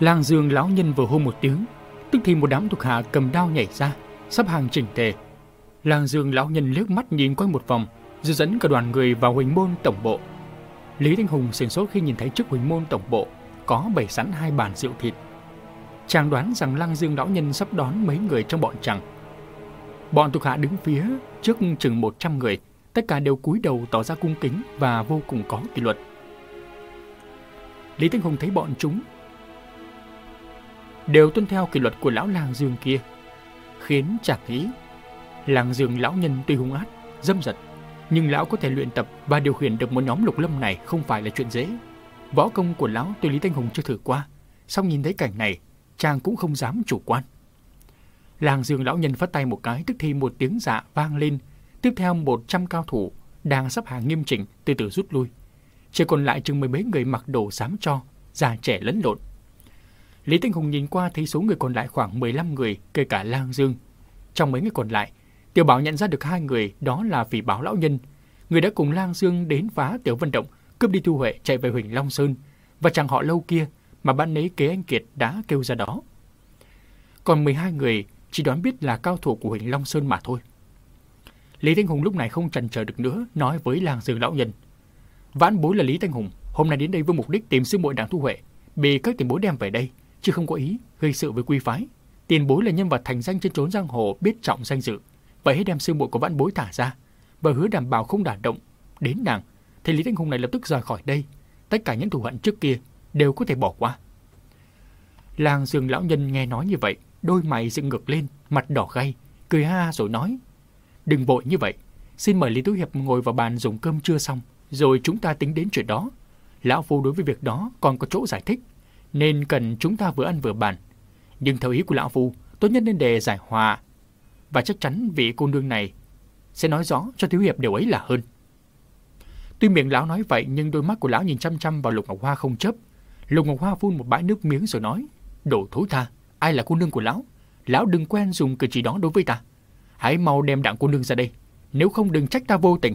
Lang Dương lão nhân vừa hô một tiếng, tức thì một đám thuộc hạ cầm đao nhảy ra, sắp hàng chỉnh tề. Lang Dương lão nhân liếc mắt nhìn quanh một vòng, rồi dẫn cả đoàn người vào huỳnh môn tổng bộ. Lý Thanh Hùng sửng sốt khi nhìn thấy trước huỳnh môn tổng bộ có bày sẵn hai bàn rượu thịt. Chàng đoán rằng Lang Dương lão nhân sắp đón mấy người trong bọn chàng. Bọn thuộc hạ đứng phía trước chừng 100 người, tất cả đều cúi đầu tỏ ra cung kính và vô cùng có kỷ luật. Lý Thanh Hùng thấy bọn chúng đều tuân theo kỷ luật của lão làng dương kia, khiến chàng nghĩ làng dương lão nhân tuy hung ác, dâm dật, nhưng lão có thể luyện tập và điều khiển được một nhóm lục lâm này không phải là chuyện dễ. Võ công của lão tuy Lý Thanh Hùng chưa thử qua, song nhìn thấy cảnh này, chàng cũng không dám chủ quan. Làng dương lão nhân phát tay một cái, tức thì một tiếng dạ vang lên, tiếp theo một trăm cao thủ đang sắp hàng nghiêm chỉnh từ từ rút lui. Chỉ còn lại chừng mười mấy người mặc đồ xám cho, già trẻ lẫn lộn. Lý Tinh Hùng nhìn qua thấy số người còn lại khoảng 15 người, kể cả Lang Dương. Trong mấy người còn lại, Tiểu Bảo nhận ra được hai người, đó là Phỉ Báo lão nhân, người đã cùng Lang Dương đến phá Tiểu Vân Động, cướp đi Thu Huệ chạy về Huỳnh Long Sơn, và chàng họ lâu kia mà ban nấy kế anh Kiệt đã kêu ra đó. Còn 12 người chỉ đoán biết là cao thủ của Huỳnh Long Sơn mà thôi. Lý Thanh Hùng lúc này không chần chờ được nữa, nói với Lang Dương lão nhân. Vãn bối là Lý Thanh Hùng, hôm nay đến đây với mục đích tìm sư muội đảng Thu Huệ, bị các tiền bối đem về đây, chứ không có ý gây sự với quy phái. Tiền bối là nhân vật thành danh trên trốn giang hồ biết trọng danh dự, vậy hãy đem sư muội của vãn bối thả ra và hứa đảm bảo không đả động đến nàng. Thì Lý Thanh Hùng này lập tức rời khỏi đây, tất cả những thù hận trước kia đều có thể bỏ qua. Làng Dương lão nhân nghe nói như vậy, đôi mày dựng ngược lên, mặt đỏ gay, cười ha rồi nói: "Đừng vội như vậy, xin mời Lý Tú Hiệp ngồi vào bàn dùng cơm trưa xong, rồi chúng ta tính đến chuyện đó. Lão phu đối với việc đó còn có chỗ giải thích, nên cần chúng ta vừa ăn vừa bàn. Nhưng theo ý của lão phu, tốt nhất nên đề giải hòa và chắc chắn vị cô nương này sẽ nói rõ cho thiếu hiệp điều ấy là hơn. Tuy miệng lão nói vậy nhưng đôi mắt của lão nhìn chăm chăm vào Lục Ngọc Hoa không chấp. Lục Ngọc Hoa phun một bãi nước miếng rồi nói, đồ thối tha, ai là cô nương của lão? Lão đừng quen dùng cử chỉ đó đối với ta. Hãy mau đem đặng cô nương ra đây, nếu không đừng trách ta vô tình.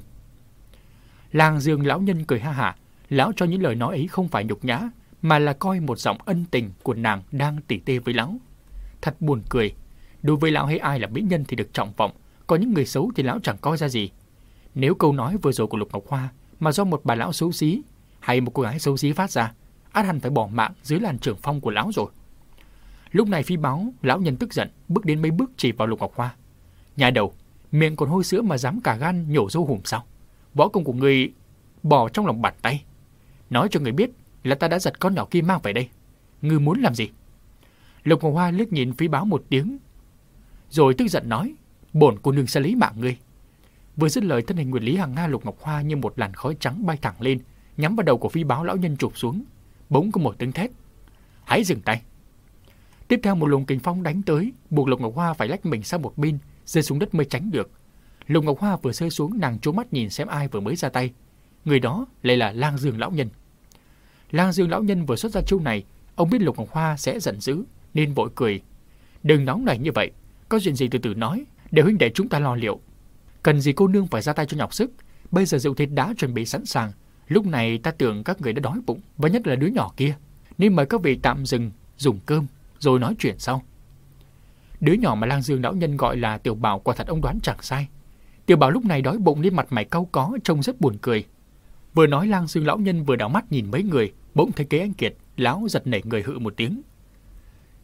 Làng dương lão nhân cười ha hả, lão cho những lời nói ấy không phải nhục nhã, mà là coi một giọng ân tình của nàng đang tỉ tê với lão. Thật buồn cười, đối với lão hay ai là mỹ nhân thì được trọng vọng, còn những người xấu thì lão chẳng coi ra gì. Nếu câu nói vừa rồi của Lục Ngọc Hoa mà do một bà lão xấu xí hay một cô gái xấu xí phát ra, át hẳn phải bỏ mạng dưới làn trưởng phong của lão rồi. Lúc này phi báo, lão nhân tức giận, bước đến mấy bước chỉ vào Lục Ngọc Hoa. Nhà đầu, miệng còn hôi sữa mà dám cả gan nhổ dâu hùm sao? Võ công của người bỏ trong lòng bàn tay. Nói cho người biết là ta đã giật con nhỏ kia mang về đây. Ngươi muốn làm gì? Lục Ngọc Hoa liếc nhìn phi báo một tiếng, rồi tức giận nói, bổn cô nương sẽ lấy mạng ngươi. Vừa dứt lời thân hình Nguyệt Lý Hằng Nga Lục Ngọc Hoa như một làn khói trắng bay thẳng lên, nhắm vào đầu của phi báo lão nhân chụp xuống. Bỗng có một tiếng thét. Hãy dừng tay. Tiếp theo một luồng kình phong đánh tới, buộc Lục Ngọc Hoa phải lách mình sang một bên, rơi xuống đất mới tránh được. Lục Ngọc Hoa vừa rơi xuống, nàng trố mắt nhìn xem ai vừa mới ra tay. Người đó lại là Lang Dương lão nhân. Lang Dương lão nhân vừa xuất ra chiêu này, ông biết Lục Ngọc Hoa sẽ giận dữ, nên vội cười. Đừng nóng này như vậy, có chuyện gì từ từ nói, để huynh đệ chúng ta lo liệu. Cần gì cô nương phải ra tay cho nhọc sức, bây giờ rượu thịt đã chuẩn bị sẵn sàng. Lúc này ta tưởng các người đã đói bụng, và nhất là đứa nhỏ kia. Nên mời các vị tạm dừng, dùng cơm, rồi nói chuyện sau. Đứa nhỏ mà Lang Dương lão nhân gọi là Tiểu Bảo quả thật ông đoán chẳng sai. Tiểu Bảo lúc này đói bụng lên mặt mày cau có, trông rất buồn cười. Vừa nói Lang Dương lão nhân vừa đảo mắt nhìn mấy người, bỗng thấy kế anh Kiệt, lão giật nảy người hự một tiếng.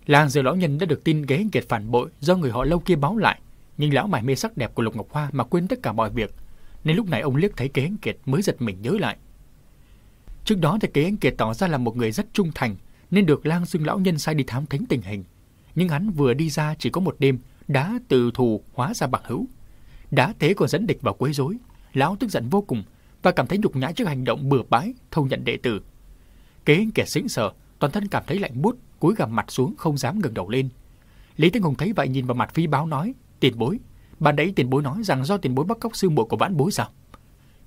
Lang Dương lão nhân đã được tin kế anh Kiệt phản bội do người họ lâu kia báo lại, nhưng lão mải mê sắc đẹp của Lục Ngọc Hoa mà quên tất cả mọi việc, nên lúc này ông liếc thấy kế anh Kiệt mới giật mình nhớ lại. Trước đó thì kế anh Kiệt tỏ ra là một người rất trung thành, nên được Lang Dương lão nhân sai đi thám thính tình hình. Nhưng hắn vừa đi ra chỉ có một đêm, đã từ thù hóa ra bằng hữu. Đã thế còn dẫn địch vào quấy rối, lão tức giận vô cùng và cảm thấy nhục nhã trước hành động bừa bãi thâu nhận đệ tử. Kế anh Kiệt sững sờ, toàn thân cảm thấy lạnh buốt, cúi gằm mặt xuống không dám ngẩng đầu lên. Lý Thanh Hùng thấy vậy nhìn vào mặt phi báo nói, tiền bối, ban đấy tiền bối nói rằng do tiền bối bắt cóc sư muội của vãn bối sao?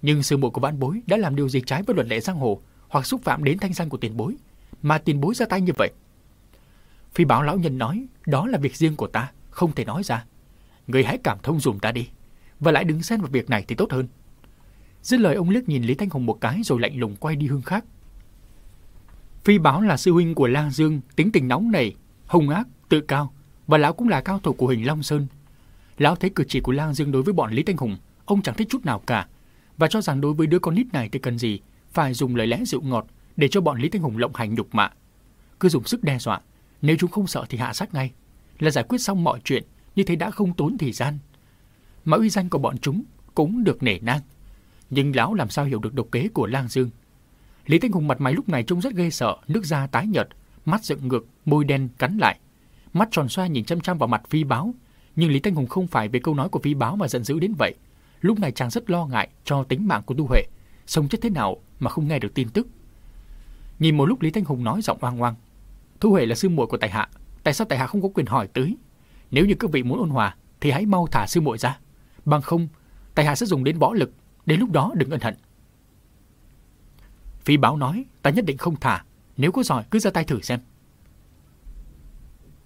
Nhưng sư muội của vãn bối đã làm điều gì trái với luật lệ giang hồ hoặc xúc phạm đến thanh danh của tiền bối, mà tiền bối ra tay như vậy. Phi báo lão nhân nói, đó là việc riêng của ta, không thể nói ra. Người hãy cảm thông dùm ta đi, và lại đứng xen vào việc này thì tốt hơn. Dứt lời ông liếc nhìn Lý Thanh Hùng một cái rồi lạnh lùng quay đi hương khác. Phi báo là sư huynh của Lang Dương, tính tình nóng nảy, hung ác, tự cao, và lão cũng là cao thủ của hình Long Sơn. Lão thấy cử chỉ của Lang Dương đối với bọn Lý Thanh Hùng, ông chẳng thích chút nào cả, và cho rằng đối với đứa con nít này thì cần gì phải dùng lời lẽ dịu ngọt để cho bọn Lý Thanh Hùng lộng hành nhục mạ. Cứ dùng sức đe dọa, nếu chúng không sợ thì hạ sát ngay, là giải quyết xong mọi chuyện, như thế đã không tốn thời gian. Mà uy danh của bọn chúng cũng được nể nang. Nhưng lão làm sao hiểu được độc kế của Lang Dương. Lý Thanh Hùng mặt mày lúc này trông rất ghê sợ, nước da tái nhợt, mắt dựng ngược, môi đen cắn lại. Mắt tròn xoa nhìn chăm chăm vào mặt phi báo. Nhưng Lý Thanh Hùng không phải về câu nói của phi báo mà giận dữ đến vậy. Lúc này chàng rất lo ngại cho tính mạng của Tu Huệ. Sống chết thế nào mà không nghe được tin tức. Nhìn một lúc Lý Thanh Hùng nói giọng oang oang. Thu Huệ là sư muội của Tài Hạ. Tại sao Tài Hạ không có quyền hỏi tới? Nếu như các vị muốn ôn hòa thì hãy mau thả sư muội ra. Bằng không, Tài Hạ sẽ dùng đến võ lực. Đến lúc đó đừng ân hận. Phi báo nói, ta nhất định không thả. Nếu có giỏi cứ ra tay thử xem.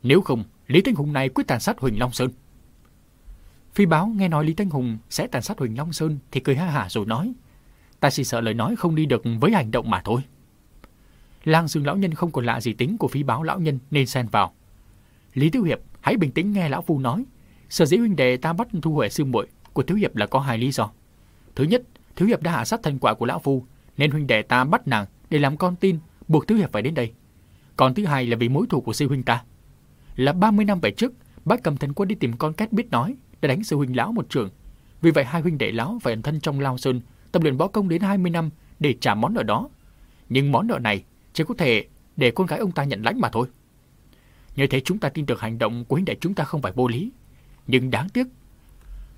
Nếu không, Lý Thanh Hùng này quyết tàn sát Huỳnh Long Sơn. Phi báo nghe nói Lý Thanh Hùng sẽ tàn sát Huỳnh Long Sơn thì cười ha hả rồi nói. Ta chỉ sợ lời nói không đi được với hành động mà thôi. Lang Dương lão nhân không còn lạ gì tính của phi báo lão nhân nên xen vào. Lý Thiếu Hiệp, hãy bình tĩnh nghe lão phu nói. Sở dĩ huynh đệ ta bắt thu huệ sư muội của Thiếu Hiệp là có hai lý do. Thứ nhất, Thiếu Hiệp đã hạ sát thành quả của lão phu nên huynh đệ ta bắt nàng để làm con tin, buộc thứ Hiệp phải đến đây. Còn thứ hai là vì mối thù của sư huynh ta. Là 30 năm về trước, bác cầm thần quân đi tìm con két biết nói, để đánh sư huynh lão một trường. Vì vậy hai huynh đệ lão phải ẩn thân trong lao sơn, tập luyện võ công đến 20 năm để trả món nợ đó. Nhưng món nợ này chỉ có thể để con gái ông ta nhận lãnh mà thôi. Như thế chúng ta tin tưởng hành động của huynh đệ chúng ta không phải vô lý. Nhưng đáng tiếc,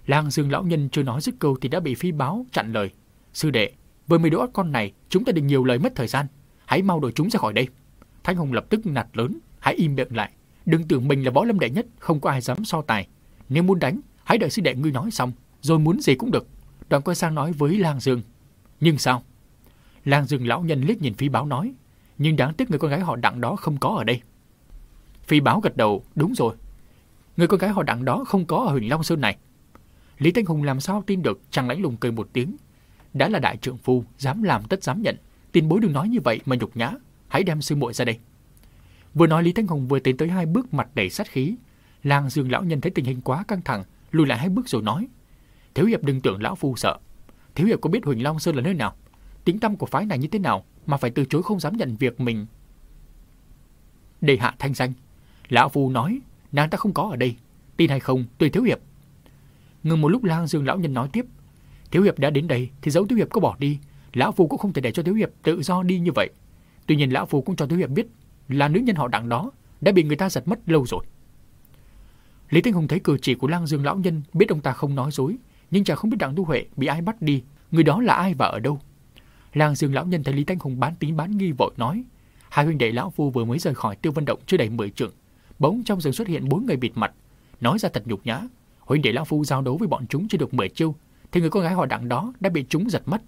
Lang Dương lão nhân chưa nói dứt câu thì đã bị phi báo chặn lời. Sư đệ, với mấy đứa con này, chúng ta đừng nhiều lời mất thời gian. Hãy mau đuổi chúng ra khỏi đây. Thanh Hùng lập tức nạt lớn, hãy im miệng lại. Đừng tưởng mình là võ lâm đệ nhất, không có ai dám so tài. Nếu muốn đánh, hãy đợi sư đệ ngươi nói xong, rồi muốn gì cũng được. Đoàn quay sang nói với Lang Dương. Nhưng sao? Lang Dương lão nhân liếc nhìn phi báo nói, nhưng đáng tiếc người con gái họ đặng đó không có ở đây. Phi báo gật đầu, đúng rồi. Người con gái họ đặng đó không có ở Huỳnh Long Sơn này. Lý Thanh Hùng làm sao tin được, chàng lãnh lùng cười một tiếng. Đã là đại trượng phu, dám làm tất dám nhận. Tin bối đừng nói như vậy mà nhục nhã. Hãy đem sư muội ra đây. Vừa nói Lý Thanh Hùng vừa tiến tới hai bước mặt đầy sát khí. Lang Dương lão nhân thấy tình hình quá căng thẳng, lùi lại hai bước rồi nói. Thiếu hiệp đừng tưởng lão phu sợ. Thiếu hiệp có biết Huỳnh Long Sơn là nơi nào? Tính tâm của phái này như thế nào mà phải từ chối không dám nhận việc mình để hạ thanh danh. Lão phu nói, nàng ta không có ở đây, tin hay không tùy thiếu hiệp. Ngừng một lúc lang dương lão nhân nói tiếp, thiếu hiệp đã đến đây thì dấu thiếu hiệp có bỏ đi, lão phu cũng không thể để cho thiếu hiệp tự do đi như vậy. Tuy nhiên lão phu cũng cho thiếu hiệp biết là nữ nhân họ đặng đó đã bị người ta giật mất lâu rồi. Lý Thanh Hùng thấy cử chỉ của lang dương lão nhân biết ông ta không nói dối, nhưng chàng không biết đặng tu huệ bị ai bắt đi, người đó là ai và ở đâu. Lang Dương lão nhân thấy Lý Thanh Hùng bán tín bán nghi vội nói, hai huynh đệ lão phu vừa mới rời khỏi Tiêu Vân Động chưa đầy 10 trượng, bỗng trong rừng xuất hiện bốn người bịt mặt, nói ra thật nhục nhã. Huynh đệ lão phu giao đấu với bọn chúng chưa được 10 chiêu, thì người con gái họ đặng đó đã bị chúng giật mất.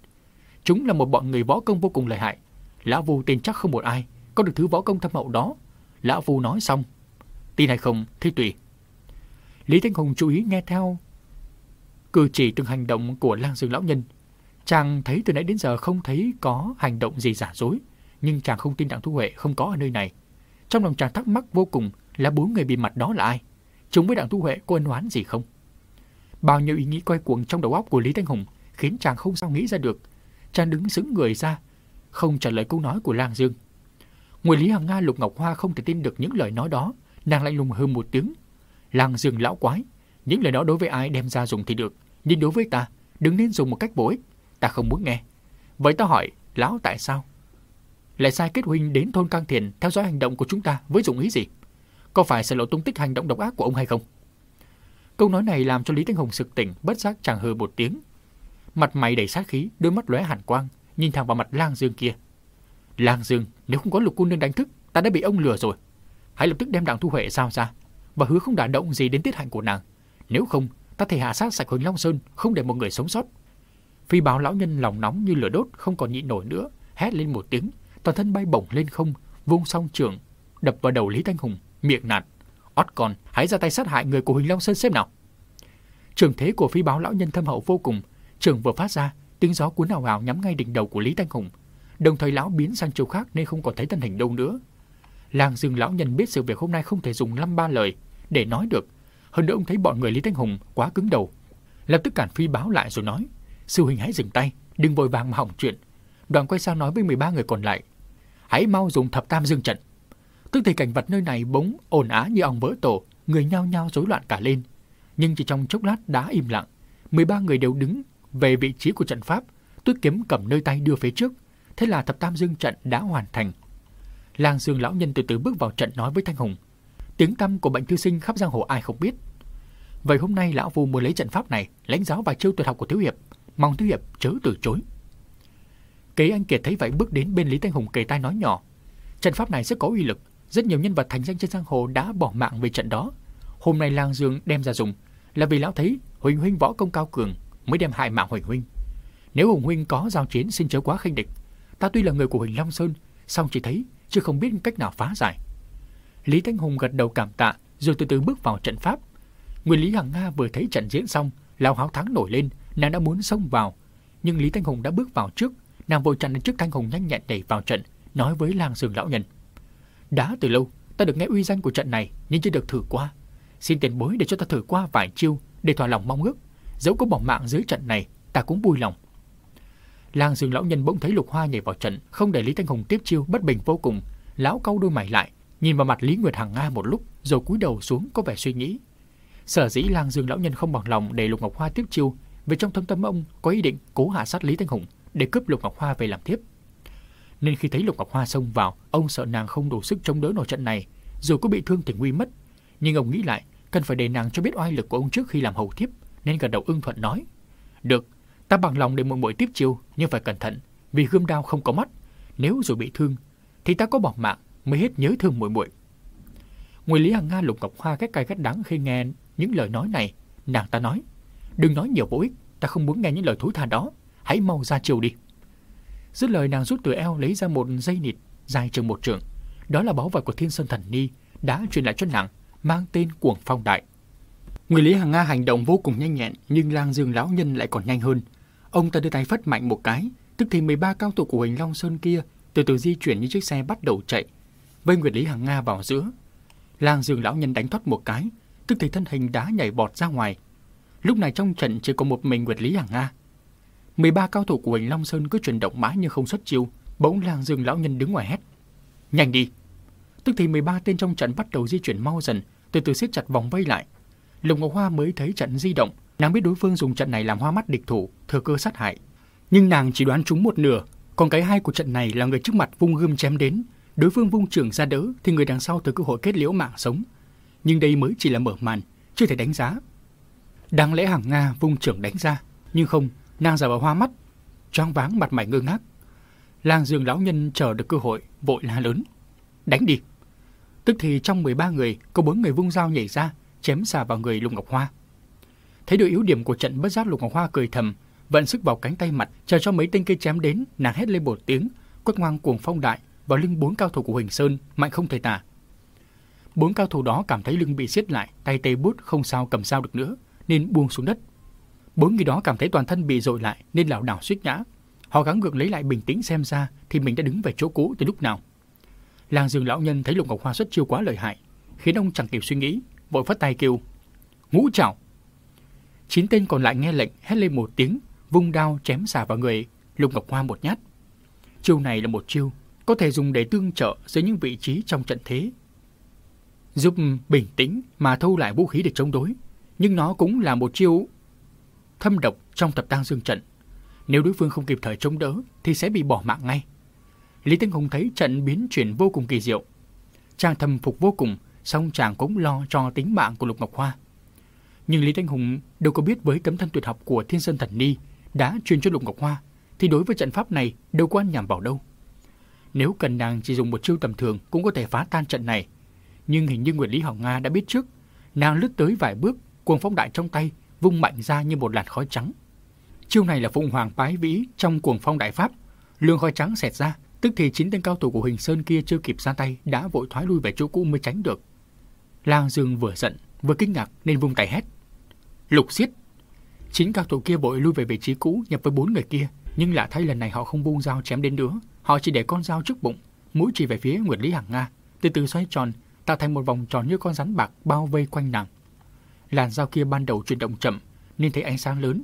Chúng là một bọn người võ công vô cùng lợi hại. Lão Vu tin chắc không một ai có được thứ võ công thâm hậu đó. Lão Vu nói xong, tin hay không thì tùy. Lý Thanh Hùng chú ý nghe theo cử chỉ từng hành động của Lang Dương lão nhân, Chàng thấy từ nãy đến giờ không thấy có hành động gì giả dối, nhưng chàng không tin Đặng Thu Huệ không có ở nơi này. Trong lòng chàng thắc mắc vô cùng là bốn người bị mặt đó là ai? Chúng với Đặng Thu Huệ có ân oán gì không? Bao nhiêu ý nghĩ quay cuồng trong đầu óc của Lý Thanh Hùng khiến chàng không sao nghĩ ra được. Chàng đứng sững người ra, không trả lời câu nói của Lang Dương. Ngoài Lý Hằng Nga Lục Ngọc Hoa không thể tin được những lời nói đó, nàng lạnh lùng hơn một tiếng. Lang Dương lão quái, những lời đó đối với ai đem ra dùng thì được, nhưng đối với ta, đừng nên dùng một cách bổ ích. Ta không muốn nghe. Vậy ta hỏi, lão tại sao? Lại sai kết huynh đến thôn Cang Thiền theo dõi hành động của chúng ta với dụng ý gì? Có phải sẽ lộ tung tích hành động độc ác của ông hay không? Câu nói này làm cho Lý Thanh Hùng sực tỉnh, bất giác chàng hừ một tiếng. Mặt mày đầy sát khí, đôi mắt lóe hàn quang, nhìn thẳng vào mặt Lang Dương kia. Lang Dương, nếu không có lục cô nương đánh thức, ta đã bị ông lừa rồi. Hãy lập tức đem đặng thu huệ giao ra và hứa không đả động gì đến tiết hạnh của nàng. Nếu không, ta thể hạ sát sạch Huỳnh Long Sơn, không để một người sống sót. Phi báo lão nhân lòng nóng như lửa đốt không còn nhịn nổi nữa, hét lên một tiếng, toàn thân bay bổng lên không, vung song trường, đập vào đầu Lý Thanh Hùng, miệng nạt. Ót con, hãy ra tay sát hại người của Huỳnh Long Sơn xem nào. Trường thế của phi báo lão nhân thâm hậu vô cùng, trường vừa phát ra, tiếng gió cuốn ào ào nhắm ngay đỉnh đầu của Lý Thanh Hùng. Đồng thời lão biến sang chỗ khác nên không còn thấy thân hình đâu nữa. Làng rừng lão nhân biết sự việc hôm nay không thể dùng năm ba lời để nói được. Hơn nữa ông thấy bọn người Lý Thanh Hùng quá cứng đầu. Lập tức cản phi báo lại rồi nói, sư huynh hãy dừng tay, đừng vội vàng mà hỏng chuyện. Đoàn quay sang nói với 13 người còn lại, hãy mau dùng thập tam dương trận. Tức thì cảnh vật nơi này bỗng ồn á như ong vỡ tổ, người nhao nhao rối loạn cả lên. Nhưng chỉ trong chốc lát đã im lặng, 13 người đều đứng về vị trí của trận pháp, tuyết kiếm cầm nơi tay đưa phía trước. Thế là thập tam dương trận đã hoàn thành. Lang Dương lão nhân từ từ bước vào trận nói với Thanh Hùng. Tiếng tăm của bệnh thư sinh khắp giang hồ ai không biết. Vậy hôm nay lão phu muốn lấy trận pháp này lãnh giáo và chiêu tuyệt học của thiếu hiệp, mong thiếu hiệp chớ từ chối. Kế Anh Kiệt thấy vậy bước đến bên Lý Thanh Hùng kề tai nói nhỏ. Trận pháp này sẽ có uy lực, rất nhiều nhân vật thành danh trên giang hồ đã bỏ mạng về trận đó. Hôm nay Lang Dương đem ra dùng là vì lão thấy Huỳnh Huynh võ công cao cường mới đem hại mạng Huỳnh Huynh. Nếu Hùng Huynh có giao chiến xin chớ quá khinh địch. Ta tuy là người của Huỳnh Long Sơn, song chỉ thấy chứ không biết cách nào phá giải. Lý Thanh Hùng gật đầu cảm tạ rồi từ từ bước vào trận pháp. Nguyên Lý Hằng Nga vừa thấy trận diễn xong, lão háo thắng nổi lên, nàng đã muốn xông vào, nhưng Lý Thanh Hùng đã bước vào trước, nàng vội chặn trước Thanh Hùng nhanh nhẹn đẩy vào trận, nói với làng Dương lão nhân. Đã từ lâu, ta được nghe uy danh của trận này nhưng chưa được thử qua. Xin tiền bối để cho ta thử qua vài chiêu để thỏa lòng mong ước. Dẫu có bỏ mạng dưới trận này, ta cũng vui lòng. Lang Dương lão nhân bỗng thấy Lục Hoa nhảy vào trận, không để Lý Thanh Hùng tiếp chiêu bất bình vô cùng. Lão cau đôi mày lại, nhìn vào mặt Lý Nguyệt Hằng Nga một lúc, rồi cúi đầu xuống có vẻ suy nghĩ. Sở dĩ Lang Dương lão nhân không bằng lòng để Lục Ngọc Hoa tiếp chiêu, vì trong thâm tâm ông có ý định cố hạ sát Lý Thanh Hùng để cướp Lục Ngọc Hoa về làm tiếp. Nên khi thấy Lục Ngọc Hoa xông vào, ông sợ nàng không đủ sức chống đỡ nổi trận này, dù có bị thương thì nguy mất. Nhưng ông nghĩ lại, cần phải để nàng cho biết oai lực của ông trước khi làm hầu tiếp, nên gật đầu ưng thuận nói: "Được, Ta bằng lòng để muội muội tiếp chiêu, nhưng phải cẩn thận, vì gươm đao không có mắt, nếu rồi bị thương thì ta có bỏ mạng mới hết nhớ thương muội muội. Ngụy Lý Hằng Nga lục ngọc hoa cái cay gắt đắng khi nghe những lời nói này, nàng ta nói: "Đừng nói nhiều vô ích, ta không muốn nghe những lời thối tha đó, hãy mau ra chiều đi." Dứt lời nàng rút từ eo lấy ra một dây nịt dài chừng một trượng, đó là báu vật của Thiên Sơn Thần Ni đã truyền lại cho nàng, mang tên Cuồng Phong Đại. Nguyên Lý Hằng Nga hành động vô cùng nhanh nhẹn, nhưng Lang Dương lão nhân lại còn nhanh hơn. Ông ta đưa tay phất mạnh một cái, tức thì 13 cao thủ của Huỳnh Long Sơn kia từ từ di chuyển như chiếc xe bắt đầu chạy, vây Nguyệt Lý Hằng Nga vào giữa. Lang Dương lão nhân đánh thoát một cái, tức thì thân hình đá nhảy bọt ra ngoài. Lúc này trong trận chỉ có một mình Nguyệt Lý Hằng Nga. 13 cao thủ của Huỳnh Long Sơn cứ chuyển động mãi nhưng không xuất chiêu, bỗng làng Dương lão nhân đứng ngoài hét: "Nhanh đi!" Tức thì 13 tên trong trận bắt đầu di chuyển mau dần, từ từ siết chặt vòng vây lại. Lục Ngọc Hoa mới thấy trận di động, Nàng biết đối phương dùng trận này làm hoa mắt địch thủ, thừa cơ sát hại. Nhưng nàng chỉ đoán trúng một nửa, còn cái hai của trận này là người trước mặt vung gươm chém đến, đối phương vung trưởng ra đỡ thì người đằng sau thừa cơ hội kết liễu mạng sống. Nhưng đây mới chỉ là mở màn, chưa thể đánh giá. Đáng lẽ hàng Nga vung trưởng đánh ra, nhưng không, nàng giả vờ hoa mắt, choáng váng mặt mày ngơ ngác. Lang Dương lão nhân chờ được cơ hội, vội la lớn. Đánh đi! Tức thì trong 13 người, có bốn người vung dao nhảy ra, chém xà vào người Lục Ngọc Hoa. Thấy được yếu điểm của trận bất giác Lục Ngọc Hoa cười thầm, vận sức vào cánh tay mặt, chờ cho mấy tên cây chém đến, nàng hét lên một tiếng, quất ngoang cuồng phong đại vào lưng bốn cao thủ của Huỳnh Sơn, mạnh không thể tả. Bốn cao thủ đó cảm thấy lưng bị siết lại, tay tê bút không sao cầm sao được nữa, nên buông xuống đất. Bốn người đó cảm thấy toàn thân bị dội lại nên lảo đảo suýt ngã. Họ gắng gượng lấy lại bình tĩnh xem ra thì mình đã đứng về chỗ cũ từ lúc nào. Làng Dương lão nhân thấy Lục Ngọc Hoa xuất chiêu quá lợi hại, khiến ông chẳng kịp suy nghĩ, vội phất tay kêu: "Ngũ trảo!" Chín tên còn lại nghe lệnh hét lên một tiếng, vung đao chém xả vào người Lục Ngọc Hoa một nhát. Chiêu này là một chiêu có thể dùng để tương trợ giữa những vị trí trong trận thế, giúp bình tĩnh mà thu lại vũ khí để chống đối, nhưng nó cũng là một chiêu thâm độc trong tập tang dương trận. Nếu đối phương không kịp thời chống đỡ thì sẽ bị bỏ mạng ngay. Lý Tinh Hùng thấy trận biến chuyển vô cùng kỳ diệu. Chàng thầm phục vô cùng, song chàng cũng lo cho tính mạng của Lục Ngọc Hoa. Nhưng Lý Thanh Hùng đâu có biết với tấm thân tuyệt học của Thiên Sơn Thần Ni đã truyền cho Lục Ngọc Hoa, thì đối với trận pháp này đâu có ăn nhầm vào đâu. Nếu cần nàng chỉ dùng một chiêu tầm thường cũng có thể phá tan trận này. Nhưng hình như nguyễn Lý Hồng Nga đã biết trước, nàng lướt tới vài bước, cuồng phong đại trong tay, vung mạnh ra như một làn khói trắng. Chiêu này là Phụng Hoàng bái vĩ trong cuồng phong đại pháp, lương khói trắng xẹt ra, tức thì chín tên cao thủ của Huỳnh Sơn kia chưa kịp ra tay đã vội thoái lui về chỗ cũ mới tránh được. Lang Dương vừa giận vừa kinh ngạc nên vung tay hét. Lục xiết. Chín cao thủ kia vội lui về vị trí cũ nhập với bốn người kia, nhưng lạ thay lần này họ không buông dao chém đến nữa, Họ chỉ để con dao trước bụng, mũi chỉ về phía Nguyệt Lý Hằng Nga, từ từ xoay tròn, tạo thành một vòng tròn như con rắn bạc bao vây quanh nàng. Làn dao kia ban đầu chuyển động chậm, nên thấy ánh sáng lớn.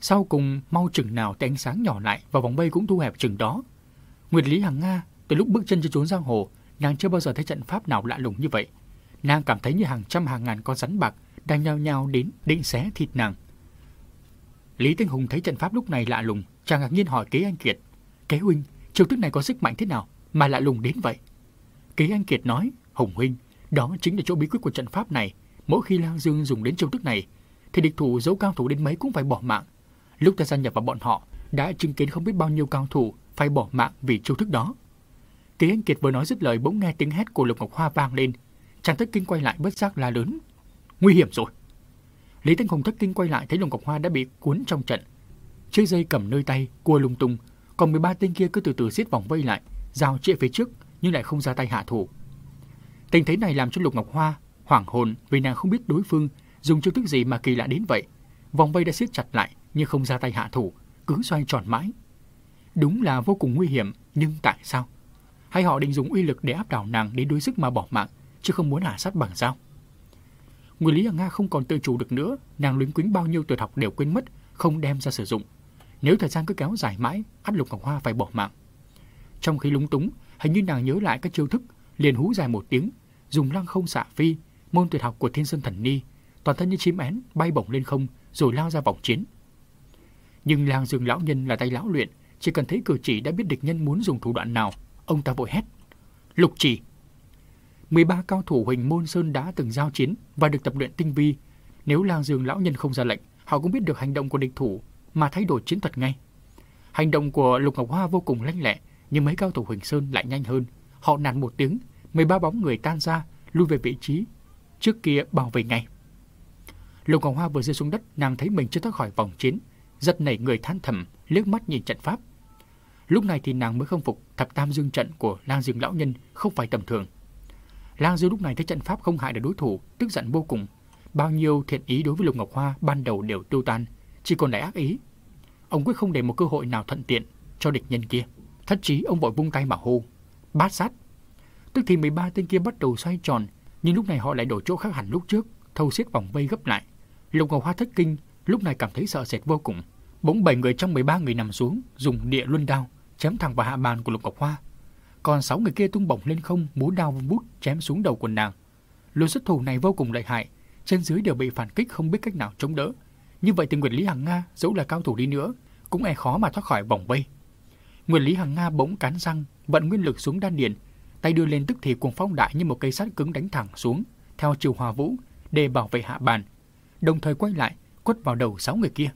Sau cùng mau chừng nào thì ánh sáng nhỏ lại và vòng vây cũng thu hẹp chừng đó. Nguyệt Lý Hằng Nga từ lúc bước chân trên chốn giang hồ, nàng chưa bao giờ thấy trận pháp nào lạ lùng như vậy. Nàng cảm thấy như hàng trăm hàng ngàn con rắn bạc đang nhao nhao đến định xé thịt nàng. Lý Tinh Hùng thấy trận pháp lúc này lạ lùng, chàng ngạc nhiên hỏi Kế Anh Kiệt: "Kế huynh, chiêu thức này có sức mạnh thế nào mà lạ lùng đến vậy?" Kế Anh Kiệt nói: "Hùng huynh, đó chính là chỗ bí quyết của trận pháp này. Mỗi khi Lang Dương dùng đến chiêu thức này, thì địch thủ dấu cao thủ đến mấy cũng phải bỏ mạng. Lúc ta gia nhập vào bọn họ, đã chứng kiến không biết bao nhiêu cao thủ phải bỏ mạng vì chiêu thức đó." Kế Anh Kiệt vừa nói dứt lời bỗng nghe tiếng hét của Lục Ngọc Hoa vang lên, chàng thất kinh quay lại bất giác la lớn: "Nguy hiểm rồi!" Lý Thanh Hồng thất kinh quay lại thấy Lục Ngọc Hoa đã bị cuốn trong trận. Chiếc dây cầm nơi tay cua lung tung, còn 13 tên kia cứ từ từ siết vòng vây lại, giao chĩa phía trước nhưng lại không ra tay hạ thủ. Tình thế này làm cho Lục Ngọc Hoa hoảng hồn vì nàng không biết đối phương dùng chiêu thức gì mà kỳ lạ đến vậy. Vòng vây đã siết chặt lại nhưng không ra tay hạ thủ, cứ xoay tròn mãi. Đúng là vô cùng nguy hiểm, nhưng tại sao? Hay họ định dùng uy lực để áp đảo nàng đến đối sức mà bỏ mạng, chứ không muốn hạ sát bằng dao? Nguyên lý ở Nga không còn tự chủ được nữa, nàng luyến quính bao nhiêu tuyệt học đều quên mất, không đem ra sử dụng. Nếu thời gian cứ kéo dài mãi, ắt Lục Ngọc Hoa phải bỏ mạng. Trong khi lúng túng, hình như nàng nhớ lại các chiêu thức, liền hú dài một tiếng, dùng lăng không xạ phi, môn tuyệt học của Thiên Sơn Thần Ni, toàn thân như chim én bay bổng lên không rồi lao ra vòng chiến. Nhưng lang dương lão nhân là tay lão luyện, chỉ cần thấy cử chỉ đã biết địch nhân muốn dùng thủ đoạn nào, ông ta vội hét: "Lục chỉ!" 13 cao thủ Huỳnh Môn Sơn đã từng giao chiến và được tập luyện tinh vi. Nếu lang dương lão nhân không ra lệnh, họ cũng biết được hành động của địch thủ mà thay đổi chiến thuật ngay. Hành động của Lục Ngọc Hoa vô cùng lanh lẹ, nhưng mấy cao thủ Huỳnh Sơn lại nhanh hơn. Họ nàn một tiếng, 13 bóng người tan ra, lui về vị trí trước kia bảo vệ ngay. Lục Ngọc Hoa vừa rơi xuống đất, nàng thấy mình chưa thoát khỏi vòng chiến, giật nảy người than thầm, liếc mắt nhìn trận pháp. Lúc này thì nàng mới không phục thập tam dương trận của lang dương lão nhân không phải tầm thường. Lang Dương lúc này thấy trận pháp không hại được đối thủ, tức giận vô cùng. Bao nhiêu thiện ý đối với Lục Ngọc Hoa ban đầu đều tiêu tan, chỉ còn lại ác ý. Ông quyết không để một cơ hội nào thuận tiện cho địch nhân kia. Thất chí ông vội vung tay mà hô, bát sát. Tức thì 13 tên kia bắt đầu xoay tròn, nhưng lúc này họ lại đổi chỗ khác hẳn lúc trước, thâu xiết vòng vây gấp lại. Lục Ngọc Hoa thất kinh, lúc này cảm thấy sợ sệt vô cùng. Bỗng bảy người trong 13 người nằm xuống, dùng địa luân đao chém thẳng vào hạ bàn của Lục Ngọc Hoa còn sáu người kia tung bổng lên không, múa đao bút chém xuống đầu quần nàng. Lối xuất thủ này vô cùng lợi hại, trên dưới đều bị phản kích không biết cách nào chống đỡ. Như vậy thì Nguyệt Lý Hằng Nga dẫu là cao thủ đi nữa, cũng e khó mà thoát khỏi vòng vây. Nguyệt Lý Hằng Nga bỗng cắn răng, vận nguyên lực xuống đan điền, tay đưa lên tức thì cuồng phong đại như một cây sắt cứng đánh thẳng xuống theo chiều hòa vũ để bảo vệ hạ bàn, đồng thời quay lại quất vào đầu sáu người kia.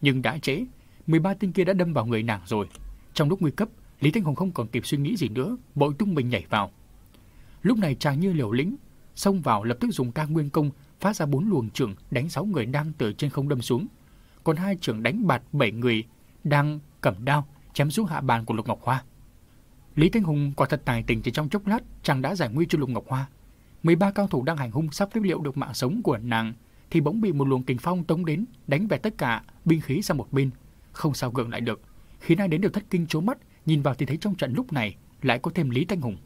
Nhưng đã trễ, 13 tên kia đã đâm vào người nàng rồi. Trong lúc nguy cấp, Lý Thanh Hồng không còn kịp suy nghĩ gì nữa, bội tung mình nhảy vào. Lúc này chàng như liều lĩnh, xông vào lập tức dùng ca nguyên công phát ra bốn luồng trưởng đánh sáu người đang từ trên không đâm xuống. Còn hai trưởng đánh bạt bảy người đang cầm đao chém xuống hạ bàn của Lục Ngọc Hoa. Lý Thanh Hùng quả thật tài tình chỉ trong chốc lát chàng đã giải nguy cho Lục Ngọc Hoa. 13 cao thủ đang hành hung sắp tiếp liệu được mạng sống của nàng thì bỗng bị một luồng kình phong tống đến đánh về tất cả binh khí sang một bên, không sao gượng lại được, Khi ai đến đều thất kinh chố mắt nhìn vào thì thấy trong trận lúc này lại có thêm Lý Thanh Hùng.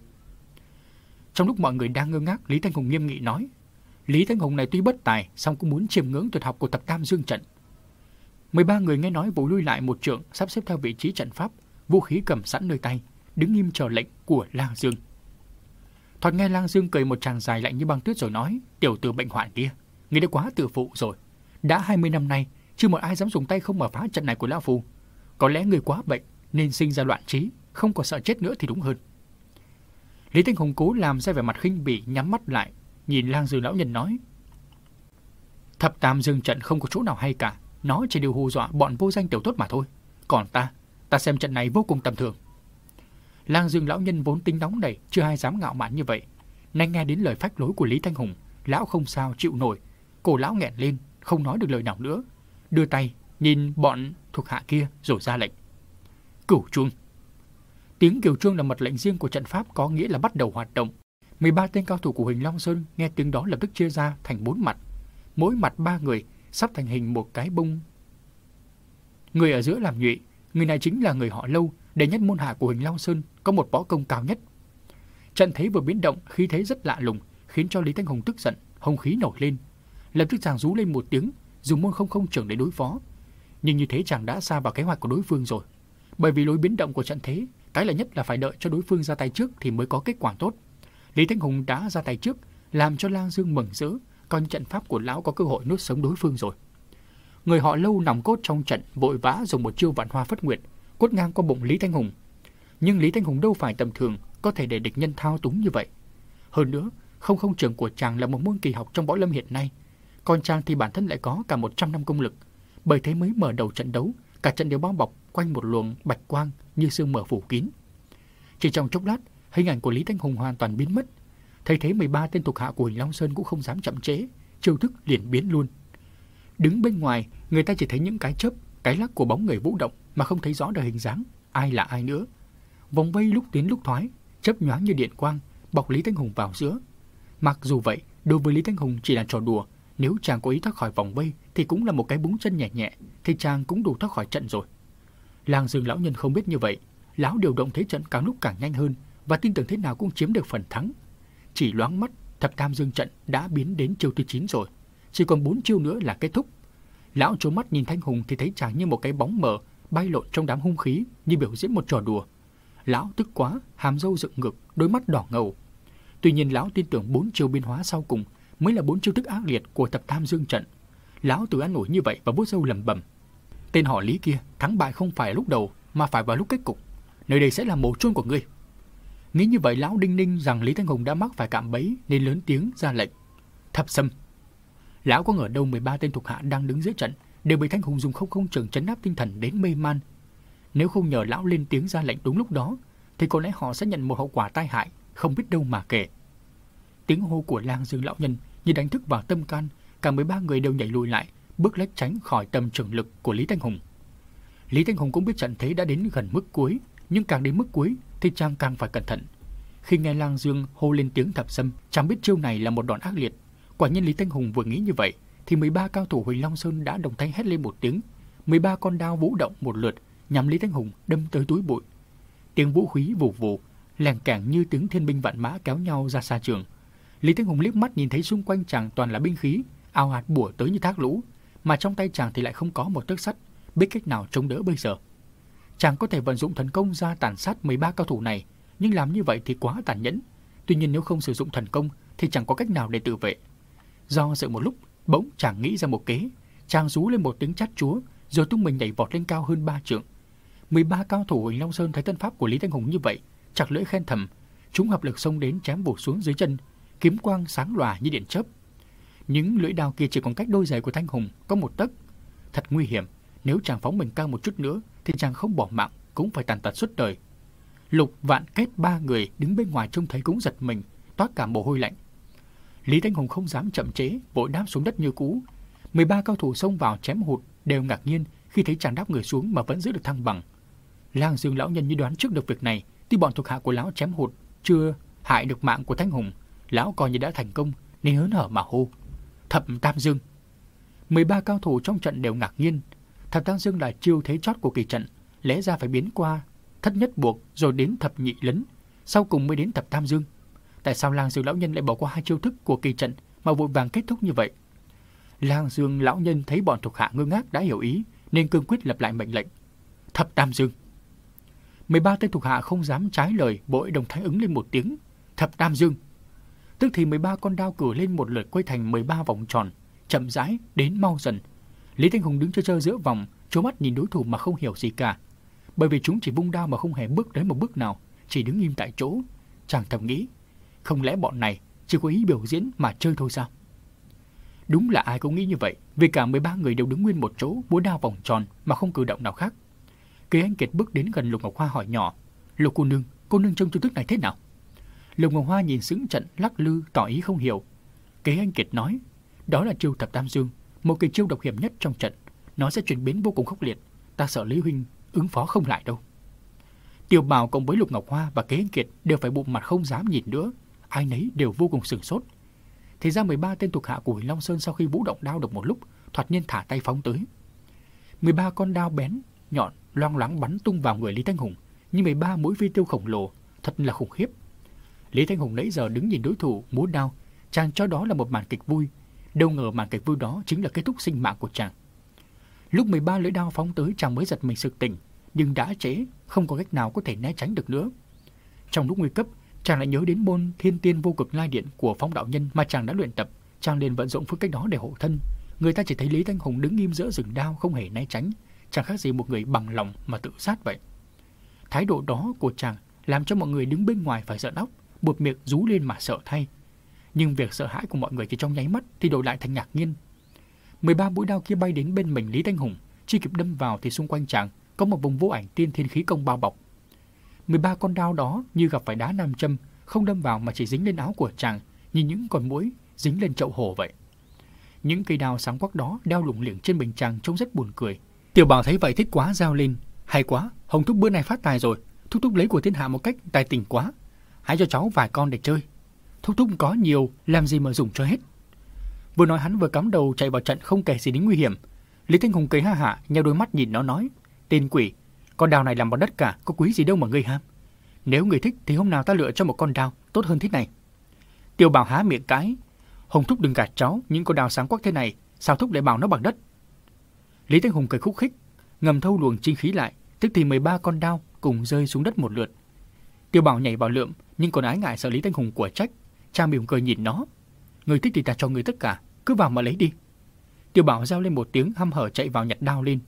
Trong lúc mọi người đang ngơ ngác, Lý Thanh Hùng nghiêm nghị nói, Lý Thanh Hùng này tuy bất tài, song cũng muốn chiêm ngưỡng tuyệt học của tập Tam Dương trận. 13 người nghe nói vụ lui lại một trượng, sắp xếp theo vị trí trận pháp, vũ khí cầm sẵn nơi tay, đứng nghiêm chờ lệnh của Lang Dương. Thoạt nghe Lang Dương cười một tràng dài lạnh như băng tuyết rồi nói, tiểu tử bệnh hoạn kia, người đã quá tự phụ rồi. Đã 20 năm nay, chưa một ai dám dùng tay không mở phá trận này của Lão Phu. Có lẽ người quá bệnh, nên sinh ra loạn trí, không có sợ chết nữa thì đúng hơn. Lý Tinh Hùng cố làm ra vẻ mặt khinh bỉ nhắm mắt lại, nhìn lang Dương lão nhân nói. Thập tam dương trận không có chỗ nào hay cả, nó chỉ điều hù dọa bọn vô danh tiểu tốt mà thôi. Còn ta, ta xem trận này vô cùng tầm thường. Lang dương lão nhân vốn tính nóng nảy, chưa ai dám ngạo mạn như vậy. Nay nghe đến lời phách lối của Lý Thanh Hùng, lão không sao chịu nổi. Cổ lão nghẹn lên, không nói được lời nào nữa. Đưa tay, nhìn bọn thuộc hạ kia rồi ra lệnh. Cửu chuông. Tiếng kiều chuông là mật lệnh riêng của trận pháp có nghĩa là bắt đầu hoạt động. 13 tên cao thủ của Huỳnh Long Sơn nghe tiếng đó lập tức chia ra thành bốn mặt. Mỗi mặt ba người sắp thành hình một cái bông. Người ở giữa làm nhụy, người này chính là người họ Lâu, đệ nhất môn hạ của Huỳnh Long Sơn có một võ công cao nhất. Trận thế vừa biến động, khí thế rất lạ lùng, khiến cho Lý Thanh Hùng tức giận, hồng khí nổi lên. Lập tức chàng rú lên một tiếng, dùng môn không không trưởng để đối phó. Nhưng như thế chàng đã xa vào kế hoạch của đối phương rồi. Bởi vì lối biến động của trận thế, cái là nhất là phải đợi cho đối phương ra tay trước thì mới có kết quả tốt. Lý Thanh Hùng đã ra tay trước, làm cho Lang Dương mừng rỡ, coi trận pháp của lão có cơ hội nuốt sống đối phương rồi. Người họ lâu nòng cốt trong trận vội vã dùng một chiêu vạn hoa phất nguyệt, quất ngang qua bụng Lý Thanh Hùng. Nhưng Lý Thanh Hùng đâu phải tầm thường, có thể để địch nhân thao túng như vậy. Hơn nữa, không không trường của chàng là một môn kỳ học trong võ lâm hiện nay. Còn chàng thì bản thân lại có cả 100 năm công lực. Bởi thế mới mở đầu trận đấu, cả trận đều bao bọc quanh một luồng bạch quang như sương mờ phủ kín. Chỉ trong chốc lát, hình ảnh của Lý Thanh Hùng hoàn toàn biến mất. Thấy thế 13 tên thuộc hạ của Huỳnh Long Sơn cũng không dám chậm trễ, chiêu thức liền biến luôn. Đứng bên ngoài, người ta chỉ thấy những cái chớp, cái lắc của bóng người vũ động mà không thấy rõ được hình dáng, ai là ai nữa. Vòng vây lúc tiến lúc thoái, chớp nhoáng như điện quang, bọc Lý Thanh Hùng vào giữa. Mặc dù vậy, đối với Lý Thanh Hùng chỉ là trò đùa, nếu chàng có ý thoát khỏi vòng vây thì cũng là một cái búng chân nhẹ nhẹ, thì chàng cũng đủ thoát khỏi trận rồi. Làng Dương lão nhân không biết như vậy, lão điều động thế trận càng lúc càng nhanh hơn và tin tưởng thế nào cũng chiếm được phần thắng. Chỉ loáng mắt, thập tam dương trận đã biến đến chiêu thứ 9 rồi, chỉ còn 4 chiêu nữa là kết thúc. Lão trố mắt nhìn Thanh Hùng thì thấy chàng như một cái bóng mờ bay lộn trong đám hung khí như biểu diễn một trò đùa. Lão tức quá, hàm râu dựng ngực, đôi mắt đỏ ngầu. Tuy nhiên lão tin tưởng bốn chiêu biến hóa sau cùng mới là bốn chiêu thức ác liệt của thập tam dương trận. Lão tự an nổi như vậy và vuốt râu lầm bầm Tên họ Lý kia, thắng bại không phải lúc đầu mà phải vào lúc kết cục. Nơi đây sẽ là mồ chôn của ngươi. Nghĩ như vậy lão đinh ninh rằng Lý Thanh Hùng đã mắc phải cạm bẫy nên lớn tiếng ra lệnh. Thập xâm. Lão có ngờ đâu 13 tên thuộc hạ đang đứng dưới trận đều bị Thanh Hùng dùng không không trường chấn áp tinh thần đến mê man. Nếu không nhờ lão lên tiếng ra lệnh đúng lúc đó thì có lẽ họ sẽ nhận một hậu quả tai hại không biết đâu mà kể. Tiếng hô của lang dương lão nhân như đánh thức vào tâm can, cả 13 người đều nhảy lùi lại, bước lách tránh khỏi tầm trường lực của Lý Thanh Hùng. Lý Thanh Hùng cũng biết trận thế đã đến gần mức cuối, nhưng càng đến mức cuối thì chàng càng phải cẩn thận. Khi nghe Lang Dương hô lên tiếng thập sâm, chàng biết chiêu này là một đòn ác liệt. Quả nhiên Lý Thanh Hùng vừa nghĩ như vậy, thì 13 cao thủ Huỳnh Long Sơn đã đồng thanh hét lên một tiếng. 13 con đao vũ động một lượt, nhằm Lý Thánh Hùng đâm tới túi bụi. Tiếng vũ khí vù vù, làng cảng như tiếng thiên binh vạn mã kéo nhau ra xa trường. Lý Thánh Hùng liếc mắt nhìn thấy xung quanh chàng toàn là binh khí, ao hạt bùa tới như thác lũ, mà trong tay chàng thì lại không có một tấc sắt, biết cách nào chống đỡ bây giờ. Chàng có thể vận dụng thần công ra tàn sát 13 cao thủ này, nhưng làm như vậy thì quá tàn nhẫn. Tuy nhiên nếu không sử dụng thần công thì chẳng có cách nào để tự vệ. Do dự một lúc, bỗng chàng nghĩ ra một kế, chàng rú lên một tiếng chát chúa, rồi tung mình nhảy vọt lên cao hơn ba trượng. 13 cao thủ Huỳnh Long Sơn thấy tân pháp của Lý Thanh Hùng như vậy, chặt lưỡi khen thầm, chúng hợp lực xông đến chém bổ xuống dưới chân, kiếm quang sáng lòa như điện chớp. Những lưỡi đao kia chỉ còn cách đôi giày của Thanh Hùng có một tấc. Thật nguy hiểm, nếu chàng phóng mình cao một chút nữa thì chàng không bỏ mạng cũng phải tàn tật suốt đời. Lục vạn kết ba người đứng bên ngoài trông thấy cũng giật mình, toát cả mồ hôi lạnh. Lý Thanh Hùng không dám chậm chế, vội đáp xuống đất như cũ. 13 cao thủ xông vào chém hụt đều ngạc nhiên khi thấy chàng đáp người xuống mà vẫn giữ được thăng bằng. Lang Dương lão nhân như đoán trước được việc này, tuy bọn thuộc hạ của lão chém hụt chưa hại được mạng của Thanh Hùng, lão coi như đã thành công nên hớn hở mà hô. Thập Tam Dương 13 cao thủ trong trận đều ngạc nhiên. Thập Tam Dương là chiêu thế chót của kỳ trận, lẽ ra phải biến qua thất nhất buộc rồi đến thập nhị lấn, sau cùng mới đến thập Tam Dương. Tại sao Lang Dương lão nhân lại bỏ qua hai chiêu thức của kỳ trận mà vội vàng kết thúc như vậy? Lang Dương lão nhân thấy bọn thuộc hạ ngơ ngác đã hiểu ý nên cương quyết lập lại mệnh lệnh. Thập Tam Dương 13 tên thuộc hạ không dám trái lời, bội đồng thanh ứng lên một tiếng, thập tam dương. Tức thì 13 con đao cử lên một lượt quay thành 13 vòng tròn, chậm rãi đến mau dần. Lý Thanh Hùng đứng chơi chơi giữa vòng, chố mắt nhìn đối thủ mà không hiểu gì cả. Bởi vì chúng chỉ vung đao mà không hề bước đến một bước nào, chỉ đứng im tại chỗ. Chàng thầm nghĩ, không lẽ bọn này chỉ có ý biểu diễn mà chơi thôi sao? Đúng là ai cũng nghĩ như vậy, vì cả 13 người đều đứng nguyên một chỗ, búa đao vòng tròn mà không cử động nào khác. Kế Anh Kiệt bước đến gần Lục Ngọc Hoa hỏi nhỏ, Lục cô nương, cô nương trông chiêu thức này thế nào? Lục Ngọc Hoa nhìn sững trận lắc lư tỏ ý không hiểu. Kế Anh Kiệt nói, đó là chiêu thập tam dương, một cái chiêu độc hiểm nhất trong trận. Nó sẽ chuyển biến vô cùng khốc liệt. Ta sợ Lý Huynh ứng phó không lại đâu. Tiểu Bảo cùng với Lục Ngọc Hoa và Kế Anh Kiệt đều phải bụng mặt không dám nhìn nữa. Ai nấy đều vô cùng sửng sốt. Thì ra 13 tên thuộc hạ của Huỳnh Long Sơn sau khi vũ động đao được một lúc, thoạt nhiên thả tay phóng tới. 13 con đao bén, nhọn loang loáng bắn tung vào người Lý Thanh Hùng, như 13 mũi phi tiêu khổng lồ, thật là khủng khiếp. Lý Thanh Hùng nãy giờ đứng nhìn đối thủ múa đao, chàng cho đó là một màn kịch vui. Đâu ngờ màn kịch vui đó chính là kết thúc sinh mạng của chàng. Lúc 13 lưỡi đao phóng tới chàng mới giật mình sực tỉnh, nhưng đã trễ, không có cách nào có thể né tránh được nữa. Trong lúc nguy cấp, chàng lại nhớ đến môn thiên tiên vô cực lai điện của phong đạo nhân mà chàng đã luyện tập, chàng liền vận dụng phương cách đó để hộ thân. Người ta chỉ thấy Lý Thanh Hùng đứng im giữa rừng đao không hề né tránh, chẳng khác gì một người bằng lòng mà tự sát vậy. Thái độ đó của chàng làm cho mọi người đứng bên ngoài phải sợ óc, buộc miệng rú lên mà sợ thay. Nhưng việc sợ hãi của mọi người chỉ trong nháy mắt thì đổi lại thành ngạc nhiên. 13 mũi đao kia bay đến bên mình Lý Thanh Hùng, chỉ kịp đâm vào thì xung quanh chàng có một vùng vô ảnh tiên thiên khí công bao bọc. 13 con đao đó như gặp phải đá nam châm, không đâm vào mà chỉ dính lên áo của chàng, như những con mũi dính lên chậu hồ vậy. Những cây đao sáng quắc đó đeo lủng lỉnh trên mình chàng trông rất buồn cười. Tiểu Bảo thấy vậy thích quá giao lên, hay quá, Hồng Thúc bữa nay phát tài rồi, Thúc Thúc lấy của thiên hạ một cách tài tình quá. Hãy cho cháu vài con để chơi. Thúc Thúc có nhiều, làm gì mà dùng cho hết. Vừa nói hắn vừa cắm đầu chạy vào trận không kể gì đến nguy hiểm. Lý Thanh Hùng cười ha hả, nhau đôi mắt nhìn nó nói, tên quỷ, con đào này làm bằng đất cả, có quý gì đâu mà ngươi ham. Nếu người thích thì hôm nào ta lựa cho một con đào tốt hơn thế này. Tiêu Bảo há miệng cái, Hồng Thúc đừng gạt cháu, những con đào sáng quắc thế này, sao Thúc lại bảo nó bằng đất? Lý Thanh Hùng cười khúc khích, ngầm thâu luồng chi khí lại, tức thì 13 con đao cùng rơi xuống đất một lượt. Tiêu Bảo nhảy vào lượm, nhưng còn ái ngại sợ Lý Thanh Hùng của trách, cha mỉm cười nhìn nó. Người thích thì ta cho người tất cả, cứ vào mà lấy đi. Tiêu Bảo reo lên một tiếng hăm hở chạy vào nhặt đao lên.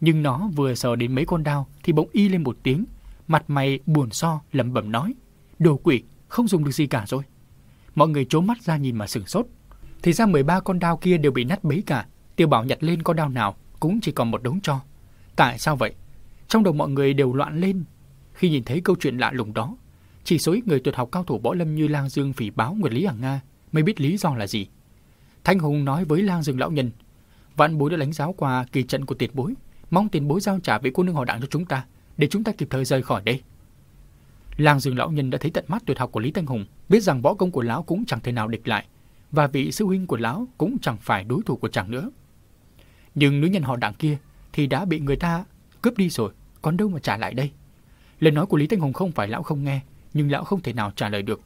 Nhưng nó vừa sờ đến mấy con đao thì bỗng y lên một tiếng, mặt mày buồn so lẩm bẩm nói: "Đồ quỷ, không dùng được gì cả rồi." Mọi người trố mắt ra nhìn mà sửng sốt. Thì ra 13 con đao kia đều bị nát bấy cả. Tiêu Bảo nhặt lên con đao nào cũng chỉ còn một đống cho. Tại sao vậy? Trong đầu mọi người đều loạn lên khi nhìn thấy câu chuyện lạ lùng đó. Chỉ số ít người tuyệt học cao thủ võ lâm như Lang Dương phỉ báo Nguyệt Lý Hằng Nga mới biết lý do là gì. Thanh Hùng nói với Lang Dương lão nhân, vạn bối đã đánh giáo qua kỳ trận của tiền bối, mong tiền bối giao trả vị cô nương họ đảng cho chúng ta, để chúng ta kịp thời rời khỏi đây. Lang Dương lão nhân đã thấy tận mắt tuyệt học của Lý Thanh Hùng, biết rằng võ công của lão cũng chẳng thể nào địch lại, và vị sư huynh của lão cũng chẳng phải đối thủ của chàng nữa. Nhưng nữ nhân họ đảng kia thì đã bị người ta cướp đi rồi, còn đâu mà trả lại đây. Lời nói của Lý Thanh Hùng không phải lão không nghe, nhưng lão không thể nào trả lời được.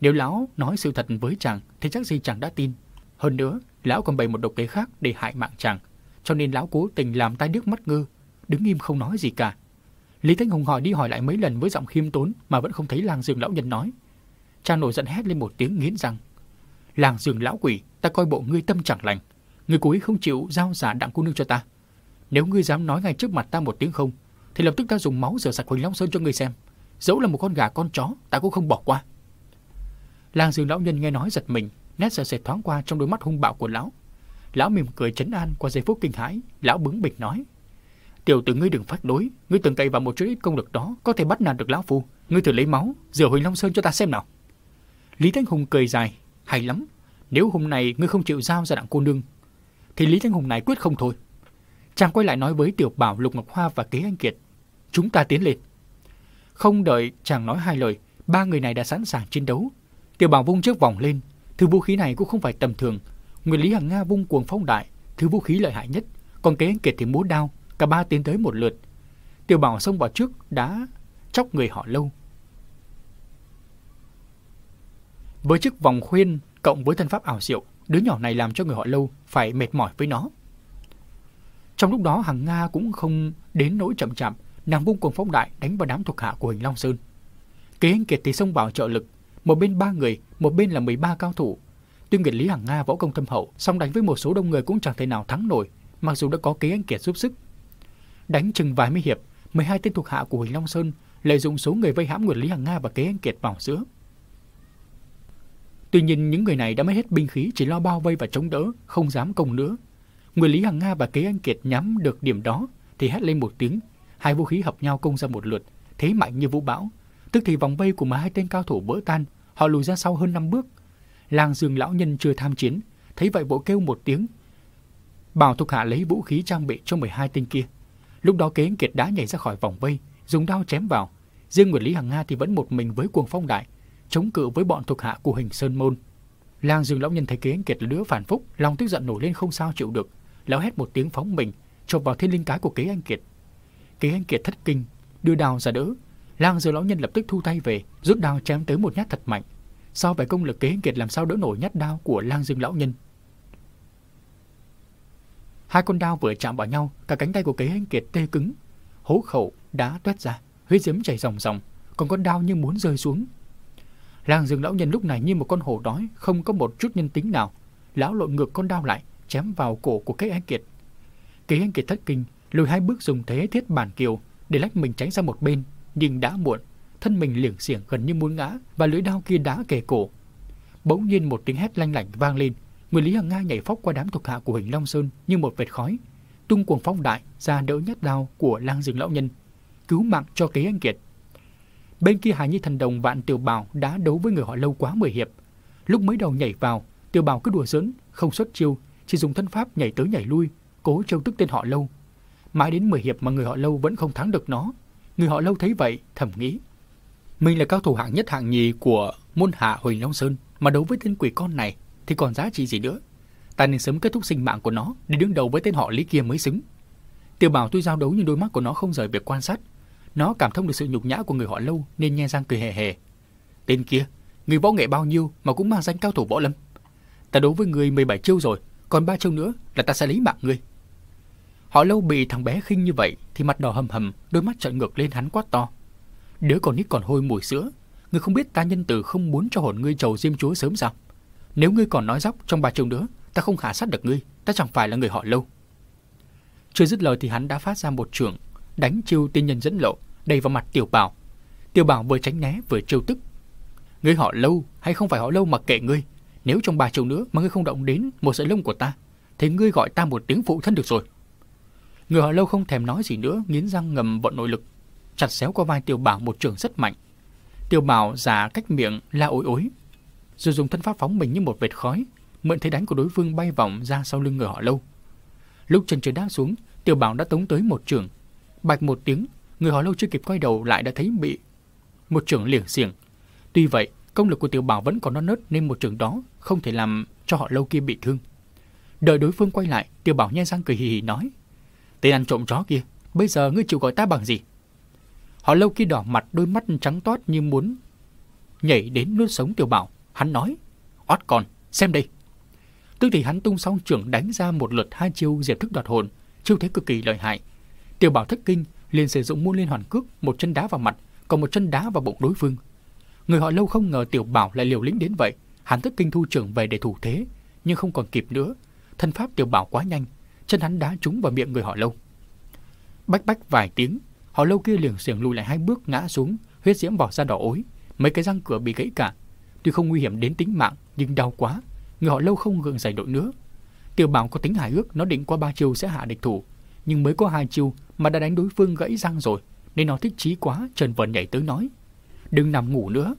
Nếu lão nói sự thật với chàng thì chắc gì chàng đã tin. Hơn nữa, lão còn bày một độc kế khác để hại mạng chàng, cho nên lão cố tình làm tai điếc mắt ngư, đứng im không nói gì cả. Lý Thanh Hùng hỏi đi hỏi lại mấy lần với giọng khiêm tốn mà vẫn không thấy làng dường lão nhân nói. Chàng nổi giận hét lên một tiếng nghiến rằng Làng dường lão quỷ, ta coi bộ ngươi tâm chẳng lành. Người cố ý không chịu giao giả đặng cô nương cho ta. Nếu ngươi dám nói ngay trước mặt ta một tiếng không, thì lập tức ta dùng máu rửa sạch Huỳnh Long Sơn cho ngươi xem. Dẫu là một con gà con chó, ta cũng không bỏ qua. Làng Dương lão nhân nghe nói giật mình, nét sợ sệt thoáng qua trong đôi mắt hung bạo của lão. Lão mỉm cười chấn an qua giây phút kinh hãi, lão bướng bỉnh nói: "Tiểu tử ngươi đừng phát đối, ngươi từng cậy vào một chút ít công lực đó, có thể bắt nạt được lão phu, ngươi thử lấy máu, rửa Huỳnh Long Sơn cho ta xem nào." Lý Thanh Hùng cười dài, hay lắm, nếu hôm nay ngươi không chịu giao ra đặng cô nương, thì Lý Thanh Hùng này quyết không thôi. Chàng quay lại nói với Tiểu Bảo, Lục Ngọc Hoa và Kế Anh Kiệt, chúng ta tiến lên. Không đợi chàng nói hai lời, ba người này đã sẵn sàng chiến đấu. Tiểu Bảo vung chiếc vòng lên, thứ vũ khí này cũng không phải tầm thường. Nguyên Lý Hằng Nga vung cuồng phong đại, thứ vũ khí lợi hại nhất, còn Kế Anh Kiệt thì múa đao, cả ba tiến tới một lượt. Tiểu Bảo xông vào trước đã chóc người họ lâu. Với chiếc vòng khuyên cộng với thân pháp ảo diệu, đứa nhỏ này làm cho người họ lâu phải mệt mỏi với nó. Trong lúc đó Hằng Nga cũng không đến nỗi chậm chạp, nàng vung cuồng phóng đại đánh vào đám thuộc hạ của Huỳnh Long Sơn. Kế Anh Kiệt thì xông vào trợ lực, một bên ba người, một bên là 13 cao thủ. Tuy Nguyệt Lý Hằng Nga võ công thâm hậu, song đánh với một số đông người cũng chẳng thể nào thắng nổi, mặc dù đã có Kế Anh Kiệt giúp sức. Đánh chừng vài mươi hiệp, 12 tên thuộc hạ của Huỳnh Long Sơn lợi dụng số người vây hãm Nguyệt Lý Hằng Nga và Kế Anh Kiệt vào giữa. Tuy nhiên những người này đã mất hết binh khí chỉ lo bao vây và chống đỡ, không dám công nữa. Người Lý Hằng Nga và Kế Anh Kiệt nhắm được điểm đó thì hét lên một tiếng, hai vũ khí hợp nhau công ra một lượt, thế mạnh như vũ bão. Tức thì vòng vây của mà hai tên cao thủ vỡ tan, họ lùi ra sau hơn năm bước. Làng Dương lão nhân chưa tham chiến, thấy vậy vội kêu một tiếng. Bảo thuộc hạ lấy vũ khí trang bị cho 12 tên kia. Lúc đó Kế Anh Kiệt đã nhảy ra khỏi vòng vây, dùng đao chém vào. Riêng người Lý Hằng Nga thì vẫn một mình với cuồng phong đại, chống cự với bọn thuộc hạ của Hình Sơn Môn. Lang Dương lão nhân thấy kế anh kiệt lứa phản phúc, lòng tức giận nổi lên không sao chịu được, lão hét một tiếng phóng mình, chộp vào thiên linh cái của kế anh kiệt. Kế anh kiệt thất kinh, đưa đao ra đỡ. Lang Dương lão nhân lập tức thu tay về, rút đao chém tới một nhát thật mạnh. Sau vậy công lực kế anh kiệt làm sao đỡ nổi nhát đao của Lang Dương lão nhân. Hai con đao vừa chạm vào nhau, cả cánh tay của kế anh kiệt tê cứng, hố khẩu đá toét ra, huyết diễm chảy ròng ròng, còn con đao như muốn rơi xuống. Lang rừng lão nhân lúc này như một con hổ đói, không có một chút nhân tính nào. Lão lộn ngược con đao lại, chém vào cổ của kế anh kiệt. Kế anh kiệt thất kinh, lùi hai bước dùng thế thiết bản kiều để lách mình tránh ra một bên, nhưng đã muộn, thân mình liệng xiềng gần như muốn ngã và lưỡi đao kia đã kề cổ. Bỗng nhiên một tiếng hét lanh lảnh vang lên, Người Lý Hằng Nga nhảy phóc qua đám thuộc hạ của Huỳnh Long Sơn như một vệt khói, tung cuồng phong đại ra đỡ nhát đao của lang rừng lão nhân, cứu mạng cho kế anh Kiệt. Bên kia Hà Nhi thần đồng vạn tiểu bảo đã đấu với người họ lâu quá mười hiệp. Lúc mới đầu nhảy vào, tiểu bảo cứ đùa giỡn, không xuất chiêu, chỉ dùng thân pháp nhảy tới nhảy lui, cố trêu tức tên họ lâu. Mãi đến mười hiệp mà người họ lâu vẫn không thắng được nó. Người họ lâu thấy vậy, thầm nghĩ. Mình là cao thủ hạng nhất hạng nhì của môn hạ Huỳnh Long Sơn, mà đấu với tên quỷ con này thì còn giá trị gì nữa. Ta nên sớm kết thúc sinh mạng của nó để đứng đầu với tên họ Lý kia mới xứng. Tiểu Bảo tuy giao đấu nhưng đôi mắt của nó không rời việc quan sát. Nó cảm thông được sự nhục nhã của người họ lâu nên nhe răng cười hề hề. Tên kia, người võ nghệ bao nhiêu mà cũng mang danh cao thủ võ lâm. Ta đấu với người 17 chiêu rồi, còn ba chiêu nữa là ta sẽ lấy mạng ngươi. Họ lâu bị thằng bé khinh như vậy thì mặt đỏ hầm hầm, đôi mắt trợn ngược lên hắn quát to. Đứa còn nít còn hôi mùi sữa, ngươi không biết ta nhân từ không muốn cho hồn ngươi trầu diêm chúa sớm sao? Nếu ngươi còn nói dóc trong ba chiêu nữa, ta không hạ sát được ngươi, ta chẳng phải là người họ lâu. Chưa dứt lời thì hắn đã phát ra một trường, đánh chiêu tiên nhân dẫn lộ, đầy vào mặt tiểu bảo. Tiểu bảo vừa tránh né vừa trêu tức. Ngươi họ lâu hay không phải họ lâu mà kệ ngươi. Nếu trong ba chiều nữa mà ngươi không động đến một sợi lông của ta, thì ngươi gọi ta một tiếng phụ thân được rồi. Người họ lâu không thèm nói gì nữa, nghiến răng ngầm vận nội lực, chặt xéo qua vai tiểu bảo một trường rất mạnh. Tiểu bảo giả cách miệng la ối ối, rồi dùng thân pháp phóng mình như một vệt khói, mượn thế đánh của đối phương bay vòng ra sau lưng người họ lâu. Lúc chân trời đáp xuống, tiểu bảo đã tống tới một trường. Bạch một tiếng, người họ lâu chưa kịp quay đầu lại đã thấy bị một trường liền xiềng. Tuy vậy, công lực của tiểu bảo vẫn còn non nớt nên một trường đó không thể làm cho họ lâu kia bị thương. Đợi đối phương quay lại, tiểu bảo nhe răng cười hì hì nói. Tên ăn trộm chó kia, bây giờ ngươi chịu gọi ta bằng gì? Họ lâu kia đỏ mặt đôi mắt trắng toát như muốn nhảy đến nuốt sống tiểu bảo. Hắn nói, ót con, xem đây. Tức thì hắn tung xong trưởng đánh ra một lượt hai chiêu diệt thức đoạt hồn, chiêu thế cực kỳ lợi hại. Tiểu bảo thất kinh, liền sử dụng muôn liên hoàn cước, một chân đá vào mặt, còn một chân đá vào bụng đối phương. Người họ lâu không ngờ tiểu bảo lại liều lĩnh đến vậy, hắn thất kinh thu trưởng về để thủ thế, nhưng không còn kịp nữa. Thân pháp tiểu bảo quá nhanh, chân hắn đá trúng vào miệng người họ lâu. Bách bách vài tiếng, họ lâu kia liền xiềng lùi lại hai bước ngã xuống, huyết diễm bỏ ra đỏ ối, mấy cái răng cửa bị gãy cả, Tuy không nguy hiểm đến tính mạng, nhưng đau quá. Người họ lâu không gượng dậy nổi nữa. Tiểu bảo có tính hài ước, nó định qua ba chiêu sẽ hạ địch thủ. Nhưng mới có hai chiêu mà đã đánh đối phương gãy răng rồi. Nên nó thích chí quá, trần vần nhảy tới nói. Đừng nằm ngủ nữa.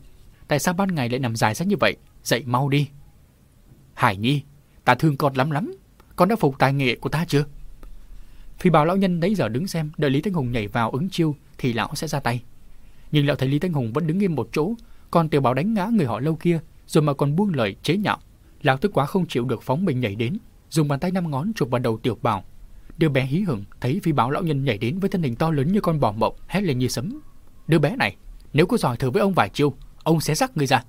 Tại sao ban ngày lại nằm dài ra như vậy? Dậy mau đi. Hải Nhi, ta thương con lắm lắm. Con đã phục tài nghệ của ta chưa? Phi bảo lão nhân đấy giờ đứng xem, đợi Lý Thanh Hùng nhảy vào ứng chiêu thì lão sẽ ra tay. Nhưng lão thấy Lý Thanh Hùng vẫn đứng im một chỗ, còn tiểu bảo đánh ngã người họ lâu kia, rồi mà còn buông lời chế nhạo. Lão tức quá không chịu được phóng mình nhảy đến, dùng bàn tay năm ngón chụp vào đầu tiểu bảo. Đứa bé hí hửng thấy phi báo lão nhân nhảy đến với thân hình to lớn như con bò mộng, hét lên như sấm. Đứa bé này, nếu có giỏi thử với ông vài chiêu, ông sẽ rắc người ra.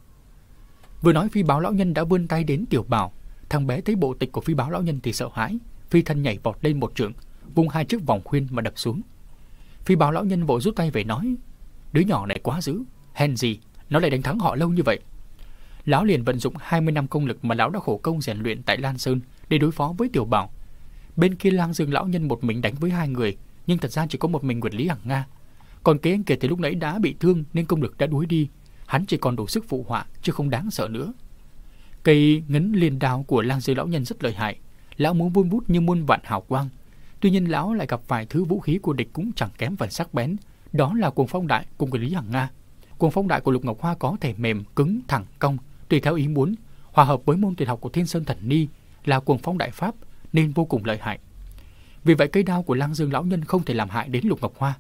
Vừa nói phi báo lão nhân đã vươn tay đến tiểu bảo, thằng bé thấy bộ tịch của phi báo lão nhân thì sợ hãi, phi thân nhảy vọt lên một trượng vung hai chiếc vòng khuyên mà đập xuống. Phi báo lão nhân vội rút tay về nói, đứa nhỏ này quá dữ, hèn gì nó lại đánh thắng họ lâu như vậy. Lão liền vận dụng 20 năm công lực mà lão đã khổ công rèn luyện tại Lan Sơn để đối phó với Tiểu Bảo. Bên kia Lang Dương lão nhân một mình đánh với hai người, nhưng thật ra chỉ có một mình Nguyệt Lý Hằng Nga. Còn kế anh kể thì lúc nãy đã bị thương nên công lực đã đuối đi, hắn chỉ còn đủ sức phụ họa chứ không đáng sợ nữa. Cây ngấn liền đao của Lang Dương lão nhân rất lợi hại, lão muốn vun bút như muôn vạn hào quang. Tuy nhiên lão lại gặp vài thứ vũ khí của địch cũng chẳng kém phần sắc bén, đó là cuồng phong đại cùng Nguyệt Lý Hằng Nga. Cuồng phong đại của Lục Ngọc Hoa có thể mềm, cứng, thẳng, cong, tùy theo ý muốn, hòa hợp với môn tuyệt học của Thiên Sơn Thần Ni là cuồng phong đại pháp nên vô cùng lợi hại. Vì vậy cây đao của Lang Dương lão nhân không thể làm hại đến Lục Ngọc Hoa.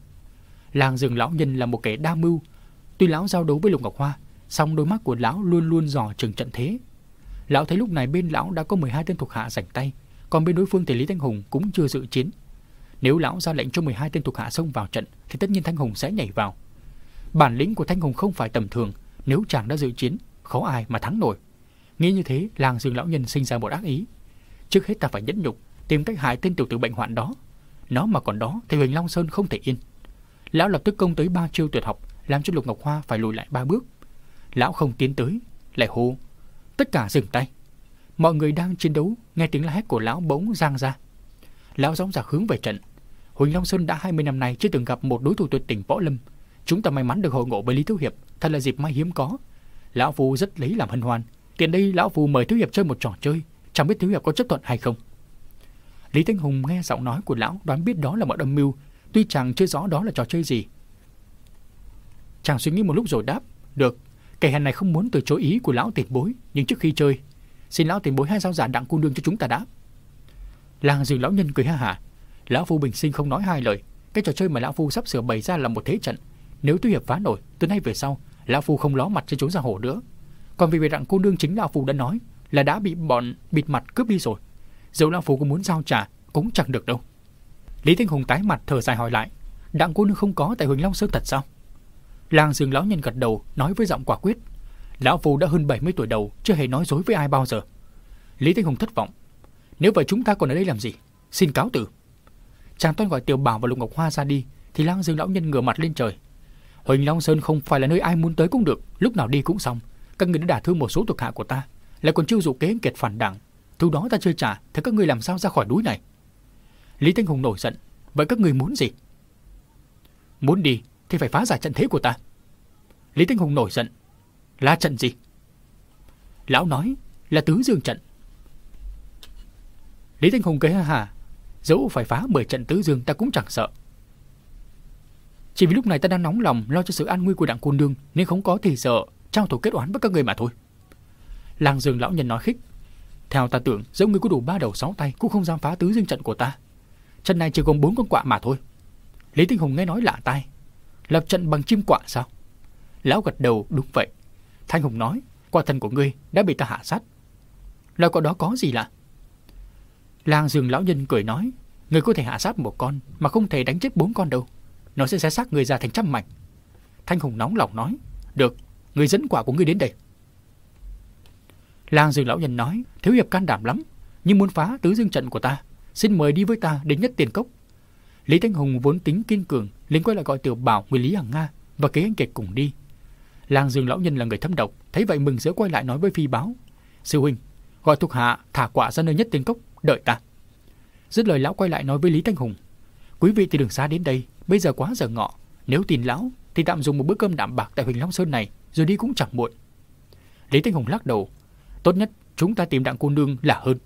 Lang Dương lão nhân là một kẻ đa mưu, tuy lão giao đấu với Lục Ngọc Hoa, song đôi mắt của lão luôn luôn dò chừng trận thế. Lão thấy lúc này bên lão đã có 12 tên thuộc hạ rảnh tay, còn bên đối phương thì Lý Thanh Hùng cũng chưa dự chiến. Nếu lão ra lệnh cho 12 tên thuộc hạ xông vào trận thì tất nhiên Thanh Hùng sẽ nhảy vào. Bản lĩnh của Thanh Hùng không phải tầm thường, nếu chàng đã dự chiến, khó ai mà thắng nổi. Nghĩ như thế, làng Dương lão nhân sinh ra một ác ý. Trước hết ta phải nhẫn nhục, tìm cách hại tên tiểu tử bệnh hoạn đó. Nó mà còn đó thì Huỳnh Long Sơn không thể yên. Lão lập tức công tới ba chiêu tuyệt học, làm cho Lục Ngọc Hoa phải lùi lại ba bước. Lão không tiến tới, lại hô: "Tất cả dừng tay!" Mọi người đang chiến đấu, nghe tiếng la hét của lão bỗng giang ra. Lão dõng dạc hướng về trận. Huỳnh Long Sơn đã 20 năm nay chưa từng gặp một đối thủ tuyệt đỉnh võ lâm. Chúng ta may mắn được hội ngộ với Lý Thiếu Hiệp, thật là dịp may hiếm có. Lão Phu rất lấy làm hân hoan. Tiền đây lão Phu mời Thiếu Hiệp chơi một trò chơi, chẳng biết Thiếu Hiệp có chấp thuận hay không. Lý Thanh Hùng nghe giọng nói của lão đoán biết đó là một âm mưu, tuy chàng chưa rõ đó là trò chơi gì. Chàng suy nghĩ một lúc rồi đáp, được, kẻ hèn này không muốn từ chối ý của lão tiền bối, nhưng trước khi chơi, xin lão tiền bối hai giao giả đặng cung đương cho chúng ta đáp. Làng dừng lão nhân cười ha hả, lão phu bình sinh không nói hai lời, cái trò chơi mà lão phu sắp sửa bày ra là một thế trận, nếu tuy hiệp phá nổi, từ nay về sau, lão phu không ló mặt trên chốn giang hồ nữa. Còn vì về đặng cô đương chính lão phu đã nói là đã bị bọn bịt mặt cướp đi rồi. Dẫu lão phu có muốn giao trả cũng chẳng được đâu. Lý Thanh Hùng tái mặt thở dài hỏi lại, đặng cô nương không có tại Huỳnh Long Sơn thật sao? Làng Dương lão nhân gật đầu nói với giọng quả quyết, lão phu đã hơn 70 tuổi đầu, chưa hề nói dối với ai bao giờ. Lý Thanh Hùng thất vọng, nếu vậy chúng ta còn ở đây làm gì? Xin cáo từ. Chàng toan gọi Tiểu Bảo và Lục Ngọc Hoa ra đi, thì Lang Dương lão nhân ngửa mặt lên trời. Huỳnh Long Sơn không phải là nơi ai muốn tới cũng được, lúc nào đi cũng xong. Các người đã đả thương một số thuộc hạ của ta, lại còn chiêu dụ kế kiệt phản đảng. Thứ đó ta chưa trả, thì các người làm sao ra khỏi núi này? Lý Thanh Hùng nổi giận, vậy các người muốn gì? Muốn đi thì phải phá giải trận thế của ta. Lý Thanh Hùng nổi giận, là trận gì? Lão nói là tứ dương trận. Lý Thanh Hùng cười ha hà, dẫu phải phá 10 trận tứ dương ta cũng chẳng sợ. Chỉ vì lúc này ta đang nóng lòng lo cho sự an nguy của đảng côn đương nên không có thì sợ trao thủ kết oán với các người mà thôi. Làng Dương lão nhân nói khích. Theo ta tưởng, dẫu ngươi có đủ ba đầu sáu tay cũng không dám phá tứ dương trận của ta. Trận này chỉ gồm bốn con quạ mà thôi. Lý Tinh Hùng nghe nói lạ tai. Lập trận bằng chim quạ sao? Lão gật đầu đúng vậy. Thanh Hùng nói, quả thần của ngươi đã bị ta hạ sát. Loài quạ đó có gì lạ? Làng Dương lão nhân cười nói, ngươi có thể hạ sát một con mà không thể đánh chết bốn con đâu nó sẽ xé xác người ra thành trăm mảnh. Thanh Hùng nóng lòng nói, được, người dẫn quả của ngươi đến đây. Lang Dương lão nhân nói, thiếu hiệp can đảm lắm, nhưng muốn phá tứ dương trận của ta, xin mời đi với ta đến nhất tiền cốc. Lý Thanh Hùng vốn tính kiên cường, liền quay lại gọi Tiểu Bảo, Nguyên Lý Hằng Nga và Kế Anh Kiệt cùng đi. Lang Dương lão nhân là người thâm độc, thấy vậy mừng rỡ quay lại nói với phi báo, sư huynh, gọi thuộc hạ thả quả ra nơi nhất tiền cốc, đợi ta. Dứt lời lão quay lại nói với Lý Thanh Hùng, quý vị từ đường xa đến đây, Bây giờ quá giờ ngọ, nếu tin lão thì tạm dùng một bữa cơm đạm bạc tại Huỳnh Long Sơn này rồi đi cũng chẳng muộn. Lý Thanh Hùng lắc đầu, tốt nhất chúng ta tìm đặng cô nương là hơn.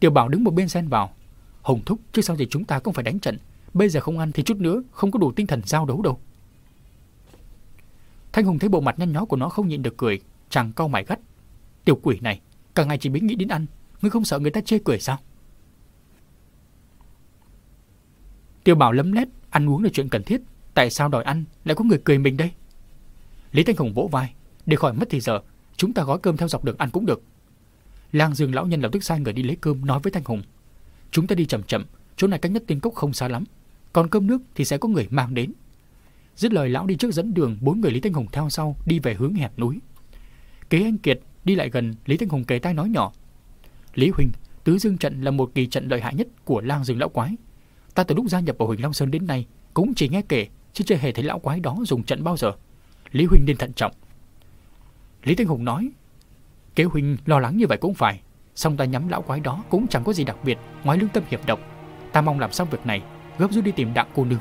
Tiểu Bảo đứng một bên xen vào, Hùng thúc trước sau gì chúng ta cũng phải đánh trận, bây giờ không ăn thì chút nữa không có đủ tinh thần giao đấu đâu. Thanh Hùng thấy bộ mặt nhăn nhó của nó không nhịn được cười, chàng cau mày gắt. Tiểu quỷ này, cả ngày chỉ biết nghĩ đến ăn, ngươi không sợ người ta chê cười sao? Tiểu Bảo lấm lét Ăn uống là chuyện cần thiết, tại sao đòi ăn lại có người cười mình đây? Lý Thanh Hùng vỗ vai, để khỏi mất thì giờ, chúng ta gói cơm theo dọc đường ăn cũng được. Lang Dương lão nhân lập tức sai người đi lấy cơm nói với Thanh Hùng. Chúng ta đi chậm chậm, chỗ này cách nhất tiên cốc không xa lắm, còn cơm nước thì sẽ có người mang đến. Dứt lời lão đi trước dẫn đường, bốn người Lý Thanh Hùng theo sau đi về hướng hẹp núi. Kế Anh Kiệt đi lại gần, Lý Thanh Hùng kề tai nói nhỏ: "Lý huynh, Tứ Dương trận là một kỳ trận lợi hại nhất của Lang Dương lão quái, Ta từ lúc gia nhập vào Huỳnh Long Sơn đến nay cũng chỉ nghe kể, chứ chưa hề thấy lão quái đó dùng trận bao giờ. Lý huynh nên thận trọng. Lý Thanh Hùng nói, kế huynh lo lắng như vậy cũng phải, song ta nhắm lão quái đó cũng chẳng có gì đặc biệt ngoài lương tâm hiệp độc. Ta mong làm xong việc này, gấp rút đi tìm đặng cô nương.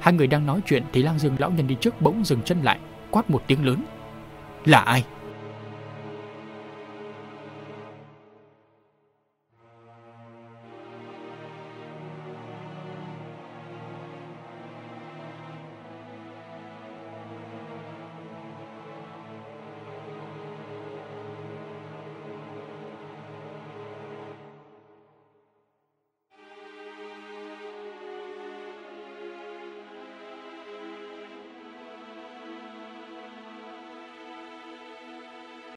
Hai người đang nói chuyện thì Lang Dương lão nhân đi trước bỗng dừng chân lại, quát một tiếng lớn. Là ai?